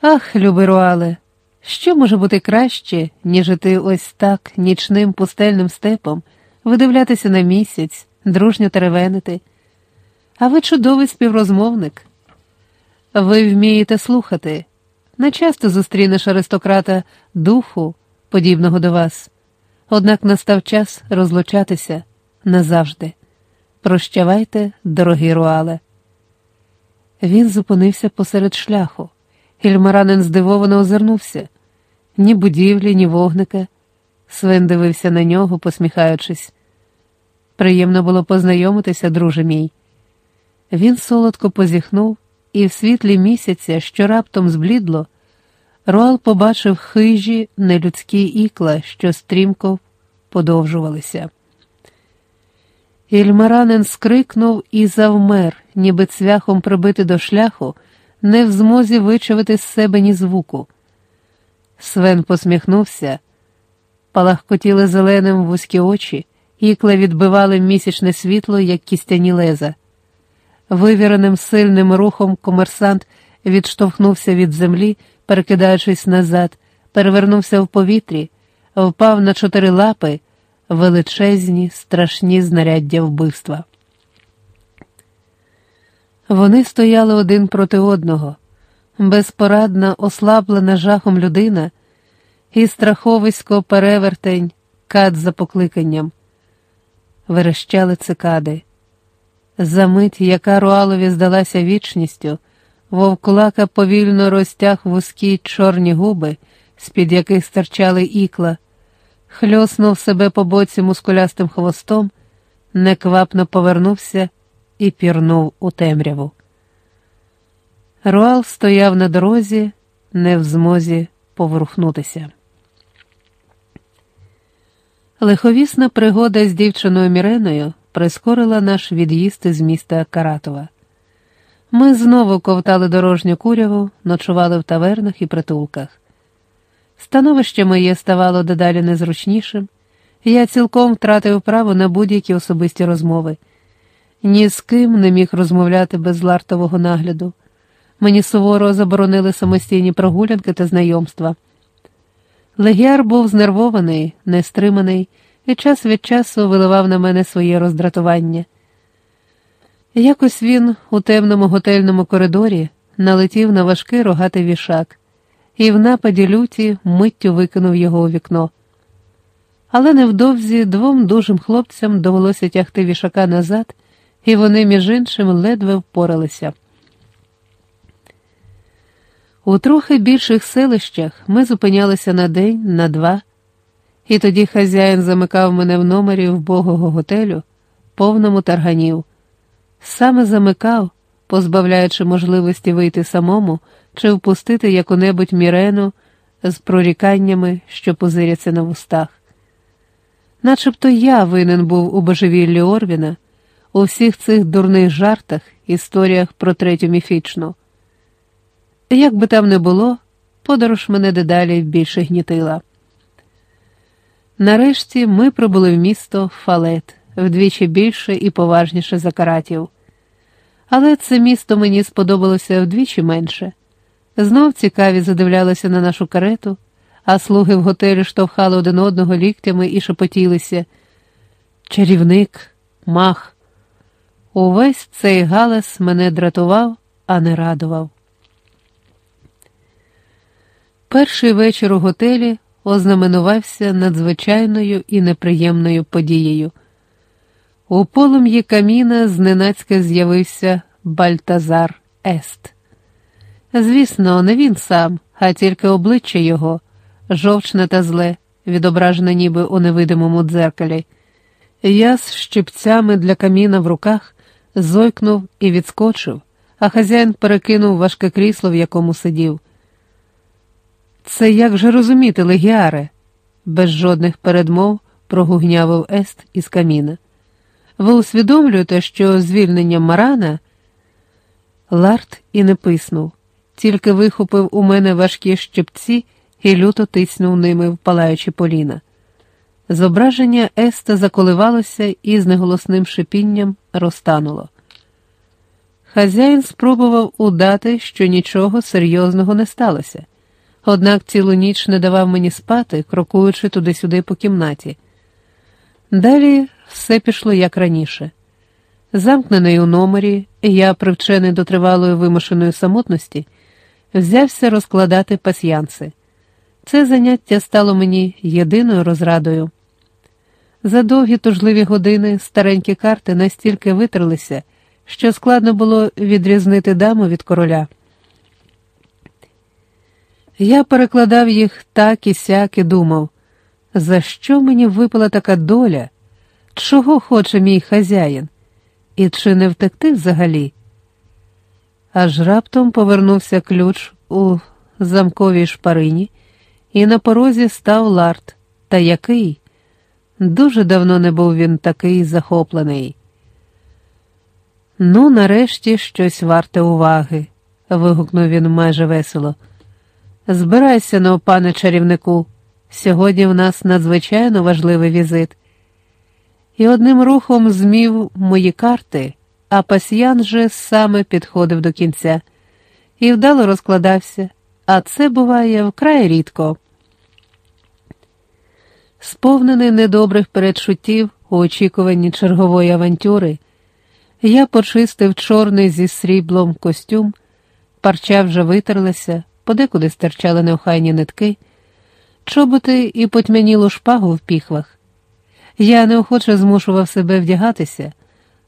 Ах, любий руале, що може бути краще, ніж іти ось так, нічним пустельним степом, видивлятися на місяць, дружньо теревенити? А ви чудовий співрозмовник. Ви вмієте слухати. Не часто зустрінеш аристократа духу, подібного до вас. Однак настав час розлучатися назавжди. Прощавайте, дорогий руале. Він зупинився посеред шляху. Гільмаранин здивовано озирнувся ні будівлі, ні вогника. Свен дивився на нього, посміхаючись. Приємно було познайомитися, друже мій. Він солодко позіхнув, і в світлі місяця, що раптом зблідло, Руал побачив хижі нелюдські ікла, що стрімко подовжувалися. Ільмаранин скрикнув і завмер, ніби цвяхом прибити до шляху, не в змозі вичавити з себе ні звуку. Свен посміхнувся, палахкотіли зеленим вузькі очі, ікла відбивали місячне світло, як кістяні леза. Вивіреним сильним рухом комерсант відштовхнувся від землі, перекидаючись назад, перевернувся в повітрі, впав на чотири лапи, величезні, страшні знаряддя вбивства. Вони стояли один проти одного, безпорадна, ослаблена жахом людина, і страховисько перевертень, кат за покликанням. Верещали цикади. За мить, яка Руалові здалася вічністю, вовкулака повільно розтяг вузькі чорні губи, з-під яких стирчали ікла, хльоснув себе по боці мускулястим хвостом, неквапно повернувся і пірнув у темряву. Руал стояв на дорозі, не в змозі поворухнутися. Лиховісна пригода з дівчиною Міреною прискорила наш від'їзд із міста Каратова. Ми знову ковтали дорожню куряву, ночували в тавернах і притулках. Становище моє ставало дедалі незручнішим, я цілком втратив право на будь-які особисті розмови. Ні з ким не міг розмовляти без лартового нагляду. Мені суворо заборонили самостійні прогулянки та знайомства. Легіар був знервований, нестриманий і час від часу виливав на мене своє роздратування. Якось він у темному готельному коридорі налетів на важкий рогатий вішак і в нападі люті миттю викинув його у вікно. Але невдовзі двом дужим хлопцям довелося тягти вішака назад, і вони, між іншим, ледве впоралися. У трохи більших селищах ми зупинялися на день, на два, і тоді хазяїн замикав мене в номері вбогого готелю, повному тарганів. Саме замикав, позбавляючи можливості вийти самому чи впустити яку-небудь мірену з проріканнями, що позиряться на вустах. Начебто я винен був у божевіллі Орвіна, у всіх цих дурних жартах, історіях про третю міфічну. Як би там не було, подорож мене дедалі більше гнітила. Нарешті ми прибули в місто Фалет, вдвічі більше і поважніше за каратів. Але це місто мені сподобалося вдвічі менше. Знов цікаві задивлялися на нашу карету, а слуги в готелі штовхали один одного ліктями і шепотілися. Чарівник, мах. Увесь цей галас мене дратував, а не радував. Перший вечір у готелі ознаменувався надзвичайною і неприємною подією. У полум'ї каміна зненацька з'явився Бальтазар Ест. Звісно, не він сам, а тільки обличчя його, жовчне та зле, відображене ніби у невидимому дзеркалі. Я з щипцями для каміна в руках зойкнув і відскочив, а хазяїн перекинув важке крісло, в якому сидів. Це як же розуміти, легіаре? без жодних передмов прогугнявив Ест із каміна. Ви усвідомлюєте, що звільненням Марана Ларт і не писнув, тільки вихопив у мене важкі щепці і люто тиснув ними в палаючі поліна. Зображення Еста заколивалося і з неголосним шипінням розтануло. Хазяїн спробував удати, що нічого серйозного не сталося, однак цілу ніч не давав мені спати, крокуючи туди-сюди по кімнаті. Далі все пішло як раніше. Замкнений у номері, я, привчений до тривалої вимушеної самотності, взявся розкладати пасьянси. Це заняття стало мені єдиною розрадою. За довгі тужливі години старенькі карти настільки витерлися, що складно було відрізнити даму від короля. Я перекладав їх так і сяк і думав, за що мені випала така доля, чого хоче мій хазяїн, і чи не втекти взагалі? Аж раптом повернувся ключ у замковій шпарині, і на порозі став ларт. Та який? Дуже давно не був він такий захоплений. Ну, нарешті щось варте уваги, вигукнув він майже весело. Збирайся но, пане чарівнику. Сьогодні в нас надзвичайно важливий візит. І одним рухом змів мої карти, а пасьян же саме підходив до кінця і вдало розкладався, а це буває вкрай рідко. Сповнений недобрих передчуттів у очікуванні чергової авантюри, я почистив чорний зі сріблом костюм, парча вже витерлася, подекуди стирчали неохайні нитки, чоботи і потьмянілу шпагу в піхвах. Я неохоче змушував себе вдягатися,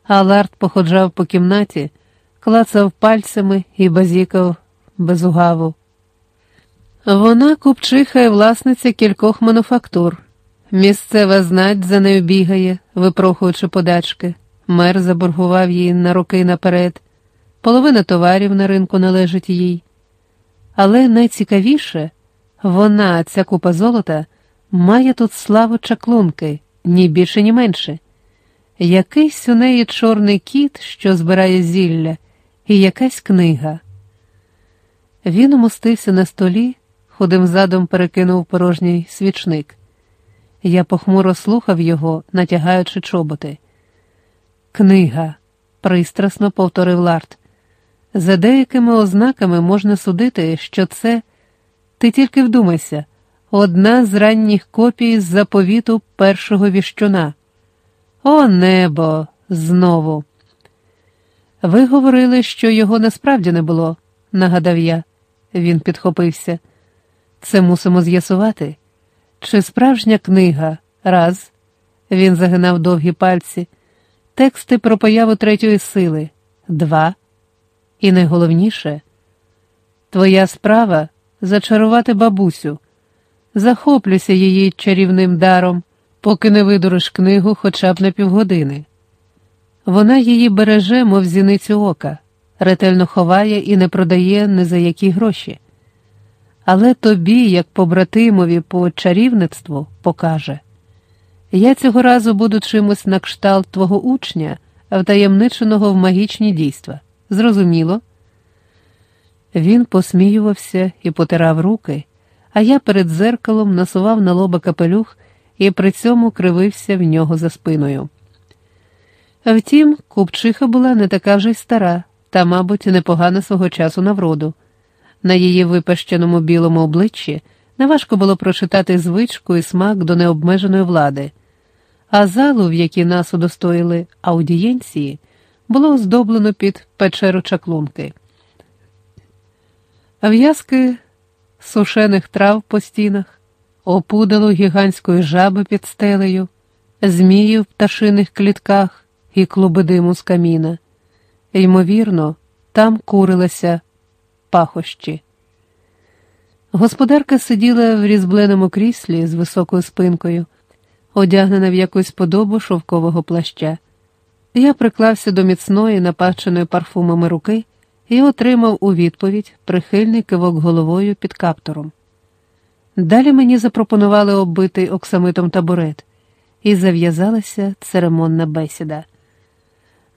а Ларт походжав по кімнаті, клацав пальцями і базікав безугаву. Вона купчиха і власниця кількох мануфактур. Місцева знать за нею бігає, випрохуючи подачки. Мер заборгував їй на роки наперед. Половина товарів на ринку належить їй. Але найцікавіше, вона, ця купа золота, має тут славу чаклунки, ні більше, ні менше. Якийсь у неї чорний кіт, що збирає зілля, і якась книга. Він умостився на столі, худим задом перекинув порожній свічник. Я похмуро слухав його, натягаючи чоботи. Книга, пристрасно повторив Ларт. За деякими ознаками можна судити, що це, ти тільки вдумайся, одна з ранніх копій з заповіту першого віщуна. О небо! Знову. Ви говорили, що його насправді не було, нагадав я. Він підхопився. Це мусимо з'ясувати. Чи справжня книга? Раз. Він загинав довгі пальці. Тексти про появу третьої сили. Два. І найголовніше, твоя справа зачарувати бабусю. Захоплюся її чарівним даром, поки не видуриш книгу хоча б на півгодини. Вона її береже, мов зіницю ока, ретельно ховає і не продає ні за які гроші. Але тобі, як побратимові по чарівництву, покаже. Я цього разу буду чимось на кшталт твого учня, втаємниченого в магічні дійства. Зрозуміло? Він посміювався і потирав руки, а я перед зеркалом насував на лоба капелюх і при цьому кривився в нього за спиною. Втім, купчиха була не така вже й стара, та, мабуть, непогана свого часу на вроду. На її випащеному білому обличчі неважко було прочитати звичку і смак до необмеженої влади, а залу, в якій нас удостоїли аудієнції, було оздоблено під печеру чаклунки. В'язки сушених трав по стінах, опудало гігантської жаби під стелею, змії в пташиних клітках і клуби диму з каміна. Ймовірно, там курилися пахощі. Господарка сиділа в різьбленому кріслі з високою спинкою, одягнена в якусь подобу шовкового плаща. Я приклався до міцної, напаченої парфумами руки і отримав у відповідь прихильний кивок головою під каптуром. Далі мені запропонували оббитий оксамитом табурет, і зав'язалася церемонна бесіда.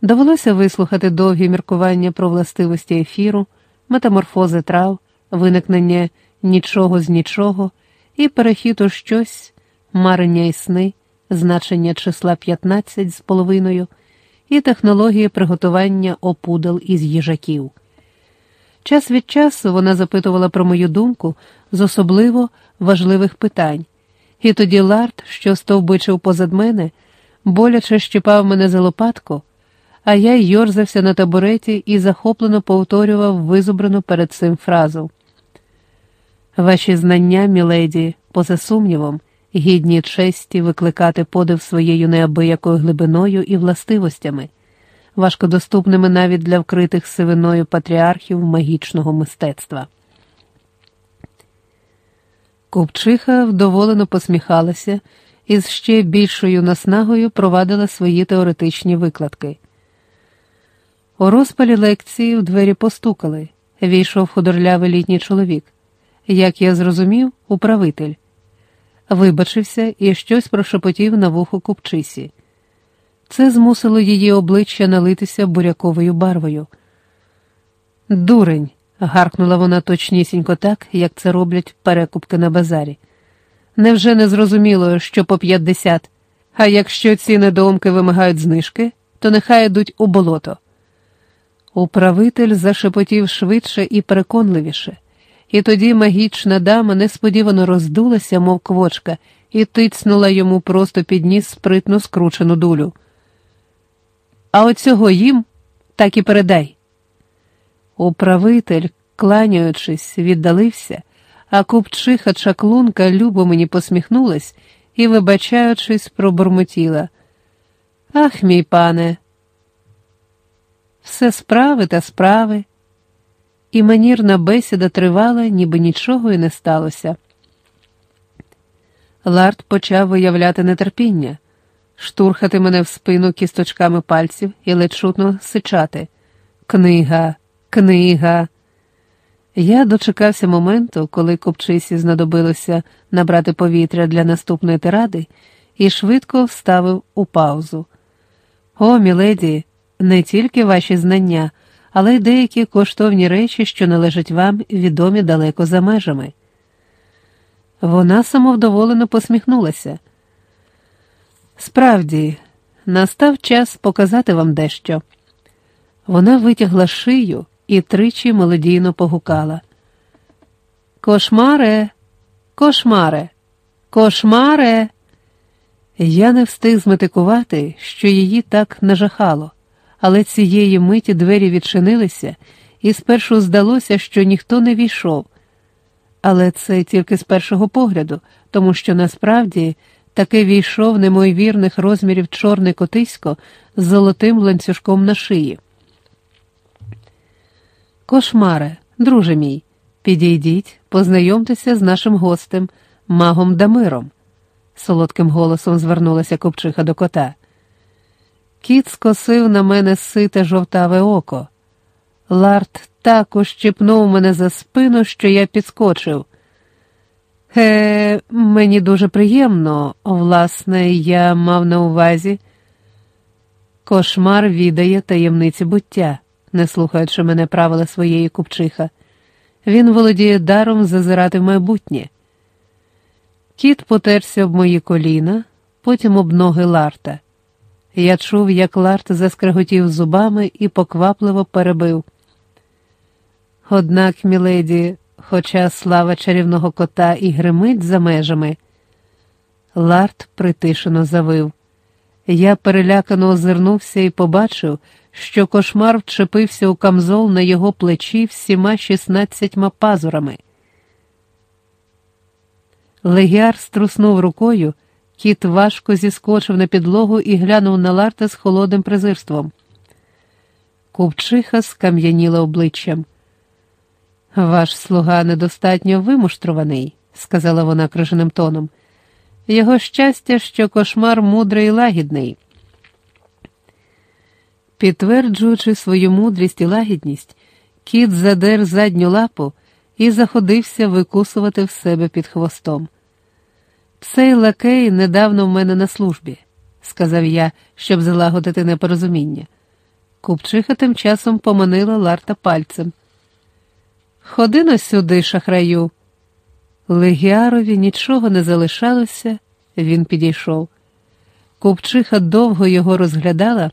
Довелося вислухати довгі міркування про властивості ефіру, метаморфози трав, виникнення нічого з нічого і перехід у щось, марення і сни, значення числа 15 з половиною, і технології приготування опудал із їжаків. Час від часу вона запитувала про мою думку з особливо важливих питань, і тоді Ларт, що стовбичив позад мене, боляче щипав мене за лопатку а я йорзався на табуреті і захоплено повторював визубрену перед цим фразу. Ваші знання, міледі, поза сумнівом, гідні честі викликати подив своєю неабиякою глибиною і властивостями, важкодоступними навіть для вкритих сивиною патріархів магічного мистецтва. Купчиха вдоволено посміхалася і з ще більшою наснагою провадила свої теоретичні викладки. У розпалі лекції в двері постукали. Війшов худорлявий літній чоловік. Як я зрозумів, управитель. Вибачився і щось прошепотів на вухо купчисі. Це змусило її обличчя налитися буряковою барвою. Дурень, гаркнула вона точнісінько так, як це роблять перекупки на базарі. Невже не зрозуміло, що по п'ятдесят? А якщо ці недоумки вимагають знижки, то нехай йдуть у болото. Управитель зашепотів швидше і переконливіше, і тоді магічна дама несподівано роздулася, мов квочка, і тицнула йому просто під ніс спритно скручену дулю. А оцього їм так і передай. Управитель, кланяючись, віддалився, а купчиха чаклунка любо мені посміхнулась і, вибачаючись, пробурмотіла. Ах, мій пане, все справи та справи, і манірна бесіда тривала, ніби нічого і не сталося. Ларт почав виявляти нетерпіння, штурхати мене в спину кісточками пальців і ледь чутно сичати. Книга, книга. Я дочекався моменту, коли копчисі знадобилося набрати повітря для наступної тиради, і швидко вставив у паузу. О, міледі, не тільки ваші знання, але й деякі коштовні речі, що належать вам, відомі далеко за межами. Вона самовдоволено посміхнулася. Справді, настав час показати вам дещо. Вона витягла шию і тричі молодійно погукала. Кошмаре, кошмаре, кошмаре. Я не встиг зметикувати, що її так нажахало але цієї миті двері відчинилися, і спершу здалося, що ніхто не війшов. Але це тільки з першого погляду, тому що насправді таки війшов немойвірних розмірів чорне котисько з золотим ланцюжком на шиї. Кошмаре, друже мій, підійдіть, познайомтеся з нашим гостем, магом Дамиром, солодким голосом звернулася копчиха до кота. Кіт скосив на мене сите жовтаве око. Ларт так ущипнув мене за спину, що я підскочив. Е, мені дуже приємно, власне, я мав на увазі. Кошмар відає таємниці буття, не слухаючи мене правила своєї купчиха. Він володіє даром зазирати в майбутнє. Кіт потерся об мої коліна, потім об ноги Ларта. Я чув, як Ларт заскреготів зубами і поквапливо перебив. Однак, міледі, хоча слава чарівного кота і гримить за межами, Ларт притишено завив. Я перелякано озирнувся і побачив, що кошмар вчепився у камзол на його плечі всіма шістнадцятьма пазурами. Легіар струснув рукою, кіт важко зіскочив на підлогу і глянув на Ларта з холодним презирством. Купчиха скам'яніла обличчям. Ваш слуга недостатньо вимуштрований, сказала вона крижаним тоном. Його щастя, що кошмар мудрий і лагідний. Підтверджуючи свою мудрість і лагідність, кіт задер задню лапу і заходився викусувати в себе під хвостом. Цей лакей недавно в мене на службі, сказав я, щоб залагодити непорозуміння. Купчиха тим часом поманила Ларта пальцем. Ходи на сюди, шахраю. Легіарові нічого не залишалося, він підійшов. Купчиха довго його розглядала,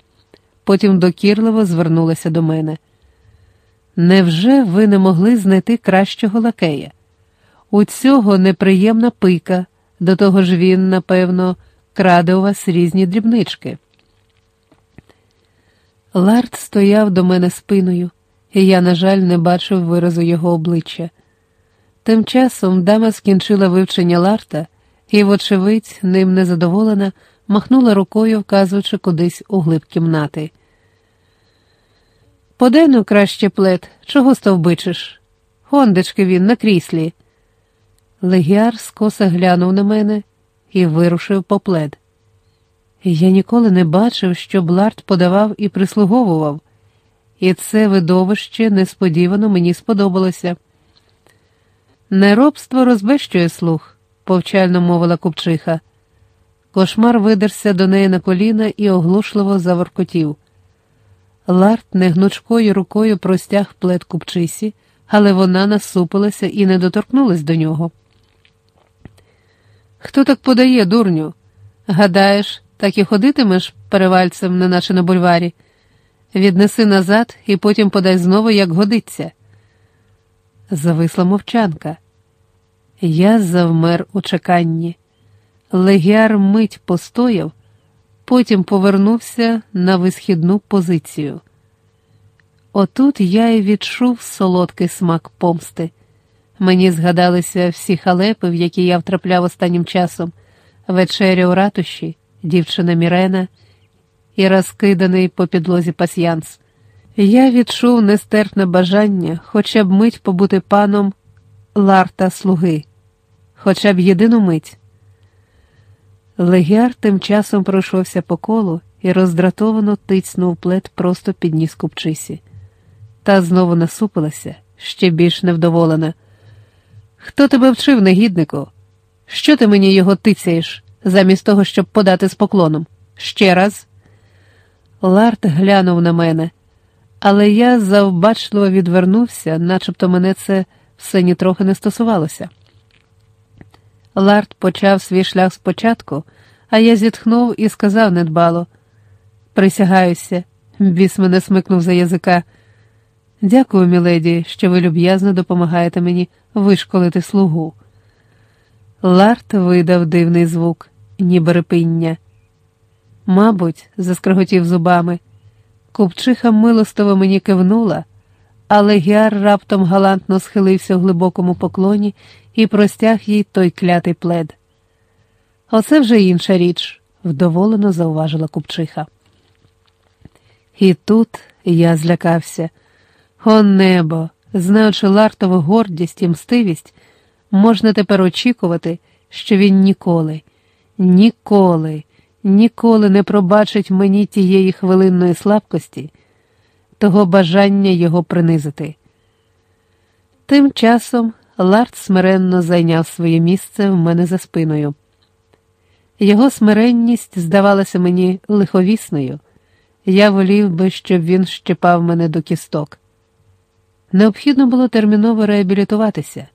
потім докірливо звернулася до мене. Невже ви не могли знайти кращого лакея? У цього неприємна пика, до того ж він, напевно, краде у вас різні дрібнички. Ларт стояв до мене спиною, і я, на жаль, не бачив виразу його обличчя. Тим часом дама скінчила вивчення Ларта і, вочевидь, ним незадоволена, махнула рукою, вказуючи кудись у глиб кімнати. Подену краще плед, чого стовбичиш? Хондечки він на кріслі. Легіар скоса глянув на мене і вирушив по плед. Я ніколи не бачив, щоб Ларт подавав і прислуговував, і це видовище несподівано мені сподобалося. Неробство розбещує слух, повчально мовила купчиха. Кошмар видерся до неї на коліна і оглушливо заворкотів. Ларт негнучкою рукою простяг плед купчисі, але вона насупилася і не доторкнулась до нього. Хто так подає, дурню? Гадаєш, так і ходитимеш перевальцем, неначе на бульварі? Віднеси назад і потім подай знову, як годиться. Зависла мовчанка. Я завмер у чеканні. Легіар мить постояв, потім повернувся на висхідну позицію. Отут я й відчув солодкий смак помсти. Мені згадалися всі халепи, в які я втрапляв останнім часом, вечеря у ратуші, дівчина Мірена і розкиданий по підлозі пасьянс. Я відчув нестерпне бажання хоча б мить побути паном Ларта слуги, хоча б єдину мить. Легіар тим часом пройшовся по колу і роздратовано тицьнув плед просто під ніс купчисі. Та знову насупилася, ще більш невдоволена. Хто тебе вчив, негіднику? Що ти мені його тицяєш, замість того, щоб подати з поклоном? Ще раз. Ларт глянув на мене, але я завбачливо відвернувся, начебто мене це все нітрохи не стосувалося. Ларт почав свій шлях спочатку, а я зітхнув і сказав недбало: Присягаюся, біс мене смикнув за язика. Дякую, міледі, що ви люб'язно допомагаєте мені вишколити слугу. Ларт видав дивний звук, ніби репиння. Мабуть, заскриготів зубами. Купчиха милостово мені кивнула, але Гіар раптом галантно схилився в глибокому поклоні і простяг їй той клятий плед. Оце вже інша річ, вдоволено зауважила купчиха. І тут я злякався. О небо, знаючи Лартову гордість і мстивість, можна тепер очікувати, що він ніколи, ніколи, ніколи не пробачить мені тієї хвилинної слабкості, того бажання його принизити. Тим часом Ларт смиренно зайняв своє місце в мене за спиною. Його смиренність здавалася мені лиховісною. Я волів би, щоб він щепав мене до кісток. Необхідно було терміново реабілітуватися.